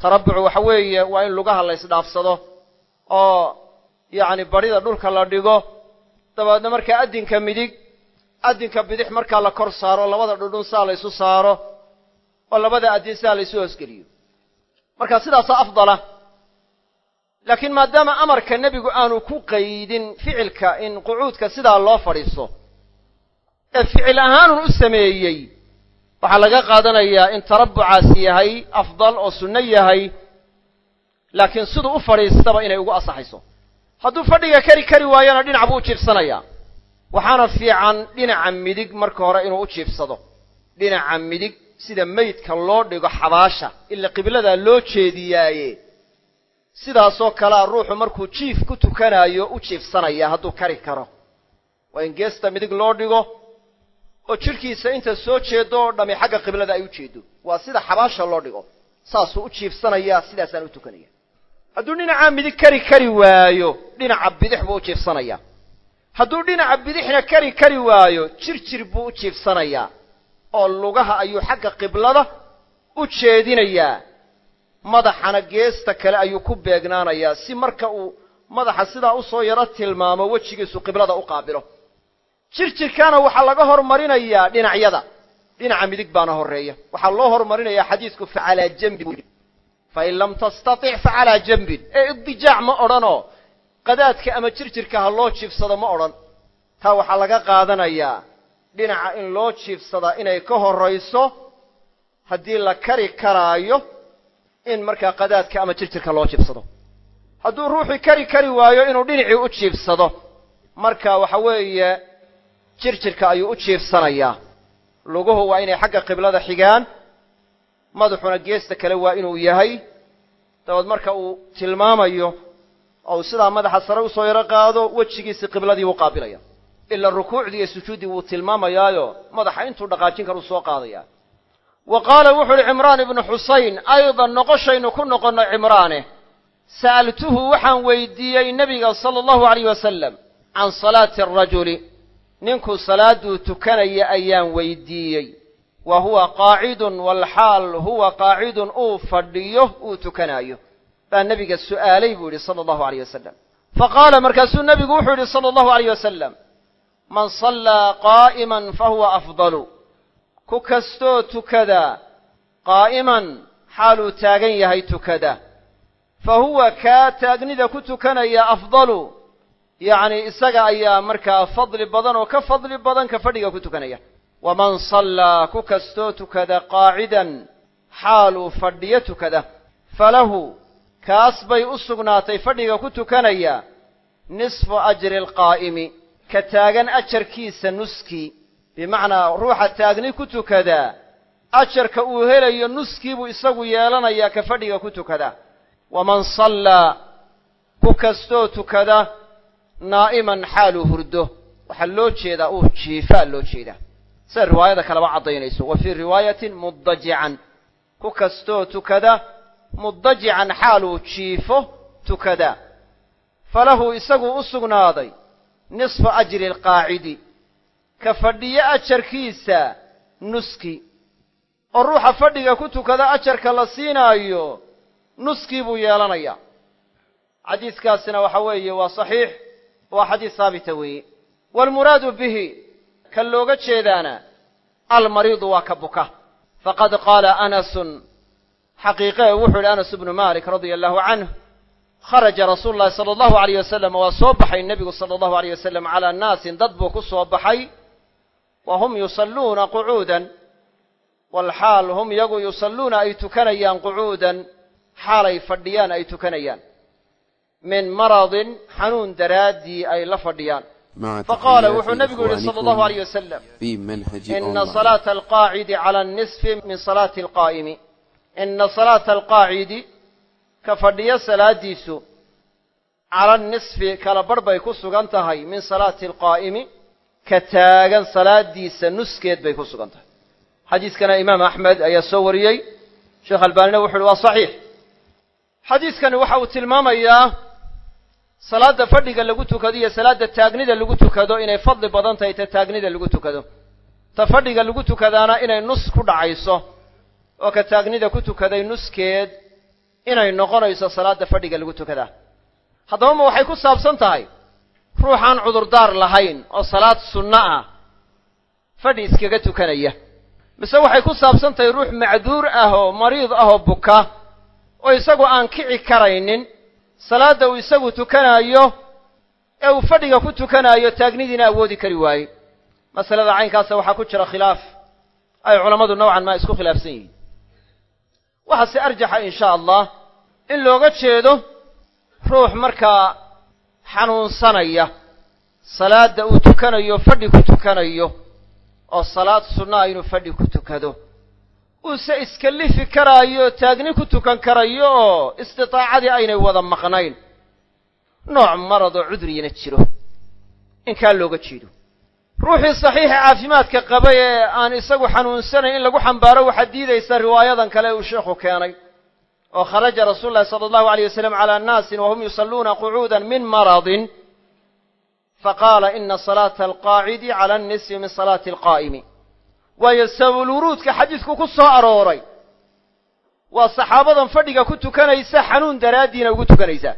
Tarabbucu waxa weeye waa in lugaha la ysdhaafsado oo yacni badhida dhulka la dhigo. Dabeedna markaa addinka midig addinka bidix markaa la kor saaro labada dhudhun saa la ysu saaro oo labada addin saa la ysu hoosgeliyo marka sidaasaa afdala laakiin maadaama amarka nebigu aanu ku qaydin ficilka in qucuudka sidaa loo fadhiisto ee ficil ahaanun u sameeyey waxaa laga qaadanayaa in tarabbucaasi yahay afdal oo sunno yahay laakiin siduu u fadhiistaba inay ugu asaxayso hadduu fadhiga kari kari waayona dhinac buu u jiifsanayaa. Waxaana fiican dhinaca midig marka hore inuu u jiifsado. Dhinaca midig sida meydka loo dhigo xabaasha ila qibladaa loo jeediyaaye sidaasoo kalea ruuxu markuu jiif ku tukanaayo u jiifsanaya hadduu kari karo. Waa in geesta midig loo dhigo oo jidhkiisa inta soo jeedo oo dhami xagga qiblada ay u jeedo. Waa sida xabaasha loo dhigo saasuu u jiifsanayaa sidaasaan u tukanaya. Hadduu dhinacaa midig kari kari waayo dhinaca bidix buu u jiifsanayaa hadduu dhinaca bidixna kari kari waayo jir jir buu u jiifsanayaa oo lugaha ayuu xagga qiblada u jeedinayaa madaxana geesta kale ayuu ku beegnaanayaa si marka uu madaxa sidaa u soo yaro tilmaamo wejigiisu qiblada u qaabilo. Jirjirkaana waxaa laga hormarinayaa dhinacyada. Dhinaca midig baana horreeya. Waxaa loo hormarinayaa xadiisku fa calaa janbin fain lam tastatic fa calaa janbin ee idijaac ma odhanoo. Qadaadka ama jirjirka ha loo jiifsado ma odhan. Taa waxaa laga qaadanayaa dhinaca in loo jiifsadaa inay ka horrayso haddii la kari karaayo in markaa qadaadka ama jirjirka loo jiifsado hadduu ruuxii kari kari waayo inuu dhinacii u jiifsado marka waxa weeye jirjirka ayuu u jiifsanayaa luguhu waa inay xagga qiblada xigaan madaxuna geesta kale waa inuu yahay. Dabeed marka uu tilmaamayo oo uu sidaa madaxa sare u soo yaro qaado wejigiisii qibladii wuu qaabilaya. Ila rukuucdii iyo sujuuddii wuu tilmaamayaayo madaxa intuu dhaqaajin kara u soo qaadaya wa qaala wuxu uhi cimraan ibnu xusayn aydan noqoshaynu ku noqonno cimraane. Sa'altuhu waxaan weydiiyey nebiga sala allahu alayh wasalam can salaati arajuli ninkuu salaaduu tukanaya ayaan weydiiyey. Wa huwa qaacidun walxaal huwa qaacidun uu fadhiyo uu tukanaayo. Baa nebiga su'aalay buu yidhi sala allahu alayh wasalam fa qaala markaasuu nebigu wuxuu yidhi sala allahu alayh wasalam man sallaa qaa'iman fahuwa afdalu ku kastoo tukada. Qaa'iman xaaluu taagan yahay tukada. Fa huwa kaa taagnida ku tukanaya afdalu. Yacni isaga ayaa markaa fadli badan oo ka fadli badan ka fadhiga ku tukanaya. Waman sallaa ku kastoo tukada qaacidan xaaluu fadhiyo tukada. Falahu kaas bay u sugnaatay fadhiga ku tukanaya nisfu ajri alqaa'imi ka taagan ajarkiisa nuskii bimacnaa ruuxa taagni ku tukadaa ajarka uu helayo nuskii buu isagu yeelanayaa ka fadhiga ku tukada. Waman sallaa ku kastoo tukada naa'iman xaaluu hurdo. Waxaa loo jeedaa uu jiifaa loo jeedaa sida riwaayada kaleba caddaynayso. Wa fii riwaayatin muddajican ku kastoo tukada muddajican xaaluu jiifo tukada. Falahu isaguu u sugnaaday nisfu ajri alqaacidi ka fadhiyo ajarkiisa nuski. Oo ruuxa fadhiga ku tukada ajarka la siinaayo nuskii buu yeelanayaa xadiiskaasina waxa weeye waa saxiix waa xadiis haabita weeye. Waalmuraadu bihi ka looga jeedaana almariidu waa ka buka. Faqad qaala anasun xaqiiqee wuxuu yidhi anas ibnu malik radia allahu canh kharaja rasuulu llahi sala allahu alayh wasalam waa soo baxay nebigu sala allahu alayh wasalam calaa naasin dad buu ku soo baxay wa hum yusalluuna qucuudan walxaal hum yagu yusalluuna ay tukanayaan qucuudan xaalay fadhiyaan ay tukanayaan min maradin xanuun daraaddii ay la fadhiyaan faqaala wuxuu nebigu yihi sala allahu alayh wasalam ina salaata alqaacidi cala annisfi min salaati alqaa'imi ina salaata alqaacidi ka fadhiyo salaadiisu cala annisfi kala barh bay ku sugan tahay min salaati alqaa'imi ka taagan salaadiisa nuskeed bay ku sugan tahay xadiiskana imaam axmed ayaa soo wariyey. Sheekh albaanina wuxu uhi waa saxiix. Xadiiskani waxa uu tilmaamayaa salaadda fadhiga lagu tukado iyo salaadda taagnida lagu tukado inay fadli badan tahay ta taagnida lagu tukado. Ta fadhiga lagu tukadaana inay nus ku dhacayso oo ka taagnida ku tukaday nuskeed inay noqonayso salaadda fadhiga lagu tukadaa. Haddaba ma waxay ku saabsan tahay ruuxaan cudurdaar lahayn oo salaad sunno ah fadhi iskaga tukanaya. Mise waxay ku saabsan tahay ruux macduur ah oo mariid ah oo buka oo isagu aan kici karaynin salaadda uu isagu tukanaayo ee uu fadhiga ku tukanaayo taagnidiina awoodi kari waaye. Masalada caynkaasa waxaa ku jira khilaaf. Ay culammadu nowcan maa isku khilaafsan yihiin. Waxaa se arjaxa in sha allah in looga jeedo ruux markaa xanuunsanaya salaadda uu tukanayo fadhi ku tukanayo oo salaad sunnaha inuu fadhi ku tukado. Uuse iska lifi karaayo taagni ku tukan karayo oo istitaacadii aynay wada maqnayn. Nooc marad oo cudriyana jiro. Inkaa looga jeedo. Ruuxii saxiixa caafimaadka qaba ee aan isagu xanuunsanayn in lagu xambaaro waxaa diidaysa riwaayadan kale uu sheekhu keenay oo kharaja rasuulu llahi sala allahu alayh wasalam calaa naasin wahum yusalluuna qucuudan min maradin faqaala ina salaata alqaacidi cala annisfi min salaati alqaa'imi. Waayo sababulwuruudka xadiidku ku soo arooray waa saxaabadan fadhiga ku tukanaysa xanuun daraaddiina ugu tukanaysa.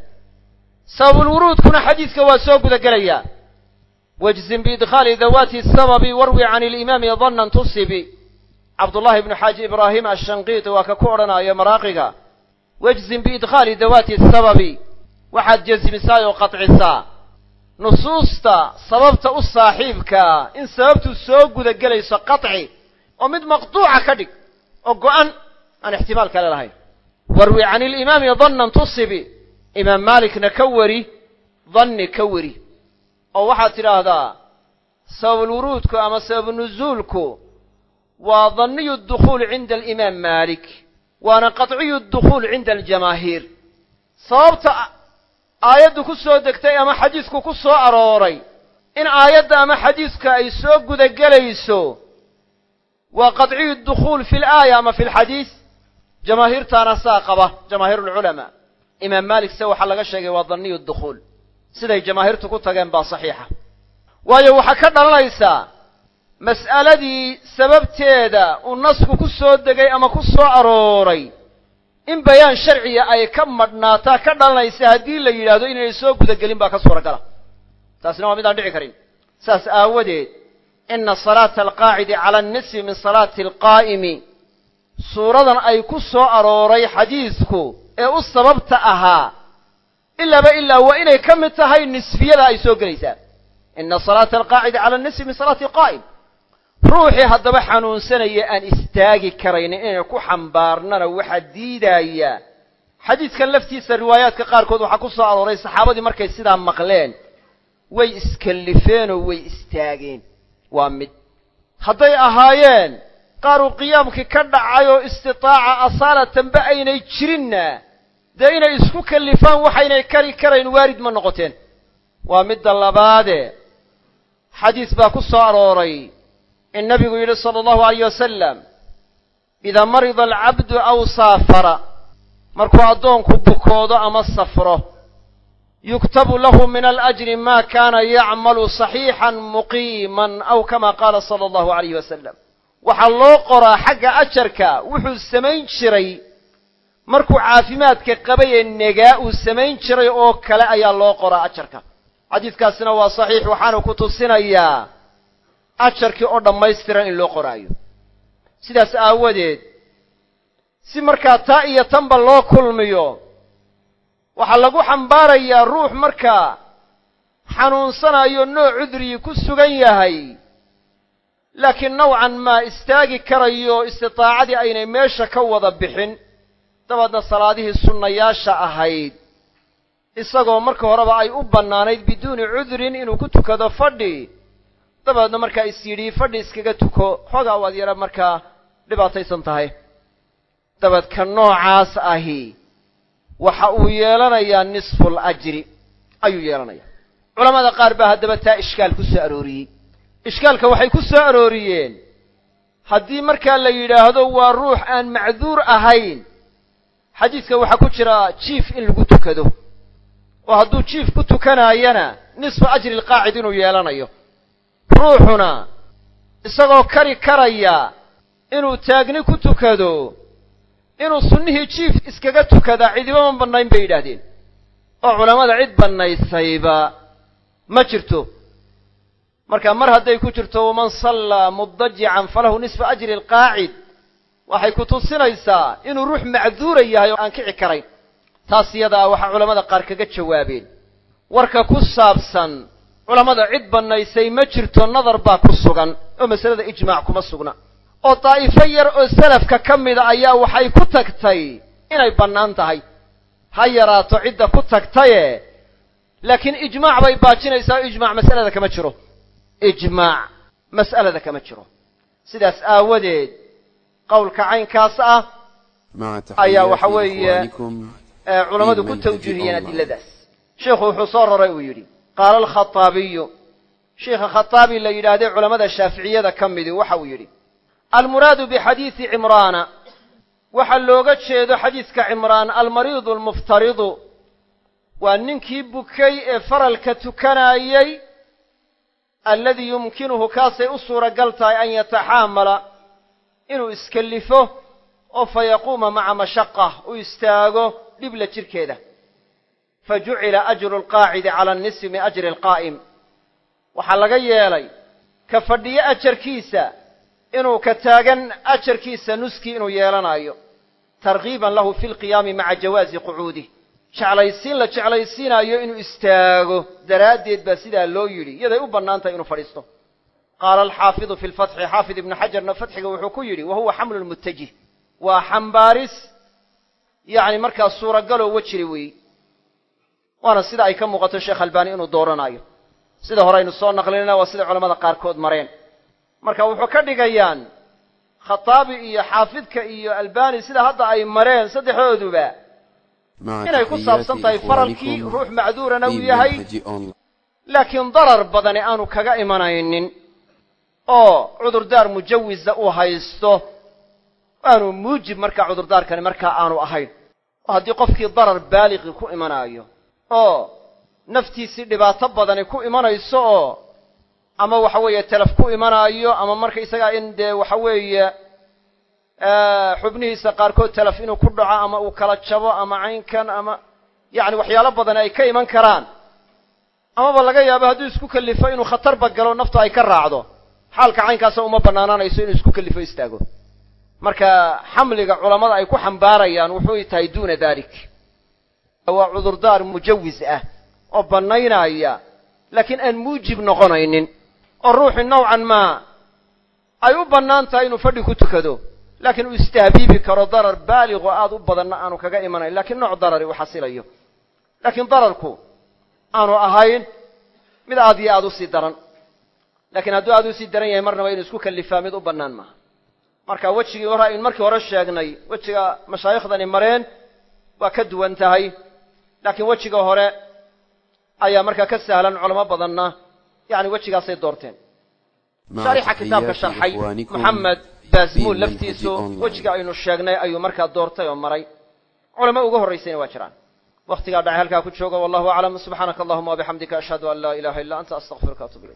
Sababulwuruudkuna xadiidka waa soo gudagelayaa. Wajzin biidkhaali dawaati sababi warwi can ilimaami dannan tusibi. Cabdullahi ibnu xaaji ibraahim ashanqiiti waa ka ku odhanaya maraaqiga wajzin biidkhaali dawaati sababi. Waxaad jasmisaa oo qadcisaa nusuusta sababta u saaxiibkaa in sababtu soo guda gelayso qaطci oo mid maqduuca ka dhig oo go-an aan ixtimaal kale lahayn. Warwi can ilimaami dannan tusibi imaam maalikna ka wari danni ka wari oo waxaad tidhaahdaa sababulwuruudku ama sababunuzuulku waa danniyu dukhuul cinda alimaam maalik waana qaطciyu dukhuul cinda aljamaahiir. Sababta aayaddu ku soo degtay ama xadiisku ku soo arooray in aayadda ama xadiiska ay soo gudagelayso waa qadciyu dukhuul fi laaya ama fi lxadiis jamaahiirtaana saa qaba jamaahiir alculamaa imaam maalik se waxaa laga sheegay waa danniyu dukhuul siday jamaahiirtu ku tageen baa saxiixa. Waayo waxaa ka dhalanaysaa mas'aladii sababteeda uu nasku ku soo degay ama ku soo arooray in bayaan sharciga ay ka madhnaataa ka dhalanaysa haddii la yidhaahdo inaynay soo gudagelin baa ka suuragala. Taasina waa midaan dhici karin. Saas aawadeed ina salaata alqaacidi cala annisfi min salaati alqaa'imi. Suuradan ay ku soo arooray xadiisku ee u sababta ahaa ilaaba ilaa waa inay ka mid tahay nisfiyada ay soo gelaysaa. Ina salaata alqaacidi cala annisfi min salaati alqaa'im ruuxii haddaba xanuunsanaya aan istaagi karaynin inaynu ku xambaarnana waxaa diidaya xadiidkan laftiisa riwaayaadka qaarkood waxaa ku soo arooray saxaabadii markay sidaa maqleen way iskallifeenoo way istaageen. Waa mid. Hadday ahaayeen qaar uu qiyaamkii ka dhacay oo istitaaca asaalatanba aynay jirinna. Dee inay isku kallifaan waxaynay kari karayn waarid ma noqoteen. Waa midda labaade. Xadiis baa ku soo arooray in nabigu yidhi sala allahu alayh wasalam idaa marida alcabdu aw saafara markuu addoonku bukoodo ama safro yuktabu lahu min alajri ma kaana yacmalu saxiixan muqiiman aw kama qaala sala allahu alayh wasalam waxaa loo qoraa xagga ajarka wuxuu samayn jiray markuu caafimaadka qabay ee negaa uu samayn jiray oo kale ayaa loo qoraa ajarka. Xadiidkaasina waa saxiix waxaanu ku tusinayaa ajarkii oo dhammaystiran in loo qoraayo. Sidaas aawadeed si markaa taa iyo tanba loo kulmiyo waxaa lagu xambaarayaa ruux markaa xanuunsanayo nooc cudrigii ku sugan yahay laakiin nowcan maa istaagi karayo istitaacadii aynay meesha ka wada bixin. Dabeedna salaadihii sunnayaasha ahayd isagoo marka horeba ay u bannaanayd biduuni cudrin inuu ku tukado fadhi dabeedna markaa is yidhi fadhi iskaga tuko xoogaa waad yara markaa dhibaataysan tahay. Dabeed ka noocaas ahi waxa uu yeelanayaa nisful ajri ayuu yeelanayaa. Culamada qaar baa haddaba taa ishkaal ku soo arooriyey. Ishkaalka waxay ku soo arooriyeen haddii markaa la yidhaahdo waa ruux aan macduur ahayn xadiidka waxaa ku jira jiif in lagu tukado. Oo hadduu jiif ku tukanaayana nisfu ajri alqaacid inuu yeelanayo ruuxuna isagoo kari karaya inuu taagni ku tukado inuu sunnihii jiif iskaga tukadaa cidibama bannayn bay yidhaahdeen. Oo culammada cid bannaysayba ma jirto. Marka mar hadday ku jirto waman sallaa mudajican falahu nisfu ajri alqaacid waxay ku tusinaysaa inuu ruux macduura yahay oo aan kici karayn. Taas iyadaa waxaa culammada qaar kaga jawaabeen. Warka ku saabsan culammada cid bannaysay ma jirto nadar baa ku sugan oo masalada ijmaac kuma sugna. oo daa'ifo yar oo salafka ka mida ayaa waxay ku tagtay inay bannaan tahay. ha yaraato cidda ku tagtaye laakiin ijmaac bay baajinaysaa o ijmaac mas'alada kama jiro. ijmaac mas'alada kama jiro. sidaas aawadeed qowlka caynkaas ah ayaa waxa weeye culammadu ku tawjiihiyeen adiladaas. Sheikhu wuxuu soo raray uu yidhi qaala alkhaaabiyu sheikha khaaabi la yidhaahday culammada shaaficiyada ka midi waxa uu yidhi almuraadu bixadiidi cimraana waxaa looga jeedo xadiidka cimraan almariidu almuftaridu waa ninkii bukay ee faralka tukanaayey alladii yumkinuhu kaasay u suuragal tahay an yataxaamala inuu iskallifo oo fa yaquuma maca mashaqa u istaago dhibla jidhkeeda fa jucila ajru alqaacidi cala annisfi min ajri alqaa'im waxaa laga yeelay ka fadhiyo ajarkiisa inuu ka taagan ajarkiisa nuskii inuu yeelanaayo targiiban lahu fi lqiyaami maca jawaazi qucuudih jeclaysiin la jeclaysiinaayo inuu istaago daraaddeed baa sidaa loo yidhi iyaday u bannaan tahay inuu fadhiisto qaala alxaafidu fi lfatxi xaafid ibnu xajarna fatxiga wuxuu ku yidhi wa huwa xamlu lmutajih waa xambaaris yacni markaa suuragaloo wejiri weeye waana sida ay ka muuqato sheekh albaani inuu dooranaayo sida hore aynu soo naqlinayna waa sida culamada qaarkood mareen. Marka wuxuu ka dhigayaan khataabi iyo xaafidka iyo albani sida hadda ay mareen saddexdooduba inay ku saabsan tahay faralkii ruux macduurana uu yahay. Laakiin darar badani aanu kaga imanaynin oo cudurdaar mujawiza uu haysto aanu muujib markaa cudurdaarkani markaa aanu ahayn. Oo haddii qofkii darar baaliqi ku imanaayo oo naftiisii dhibaato badani ku imanayso oo ama waxa weeye telef ku imanaayo ama marka isagaa in dee waxa weeye xubnihiisa qaarkood telef inuu ku dhaco ama uu kala jabo ama caynkan ama yacni waxyaalo badan ay ka iman karaan. Amaba laga yaabo hadduu isku kellifo inuu khatarba galo naftu ay ka raacdo. Xaalka caynkaasa uma bannaanaanayso inuu isku kellifo istaago. Marka xamliga culammada ay ku xambaarayaan wuxuu tahay duuna dalik waa cudurdaar mujawiz ah oo bannaynaya laakiin aan muujib noqonaynin oo ruuxii nowcan maa ay u bannaan tahay inuu fadhi ku tukado laakiin uu istahbiibi karo darar baaliqoo aada u badanna aanu kaga imanayn lakiin nooc darari uu xasilayo. Laakiin dararku aanu ahayn mid aad iyo aada sii daran. Lakiin hadduu aada u sii daran yahay marnaba inuu isku kallifaa mid u bannaan maaha. Marka wejigii hore aynu markii hore sheegnay wejiga mashaaikhdani mareen waa ka duwan tahay laakiin wejiga hore ayaa markaa ka sahlan culamo badanna yani wejigaasay doorteen. Sharixa kitaabka sharxay moxamed baasmuul laftiisu wejiga aynu sheegnay ayuu markaa doortay oo maray. Culamo uga horraysayna waa jiraan. Waktigaa dhacay halkaa ku jooga wallahu aclam. Subxaanaka allahuma wabixamdika ashhadu an laa ilaha illa anta astaqfiruka atub ilayk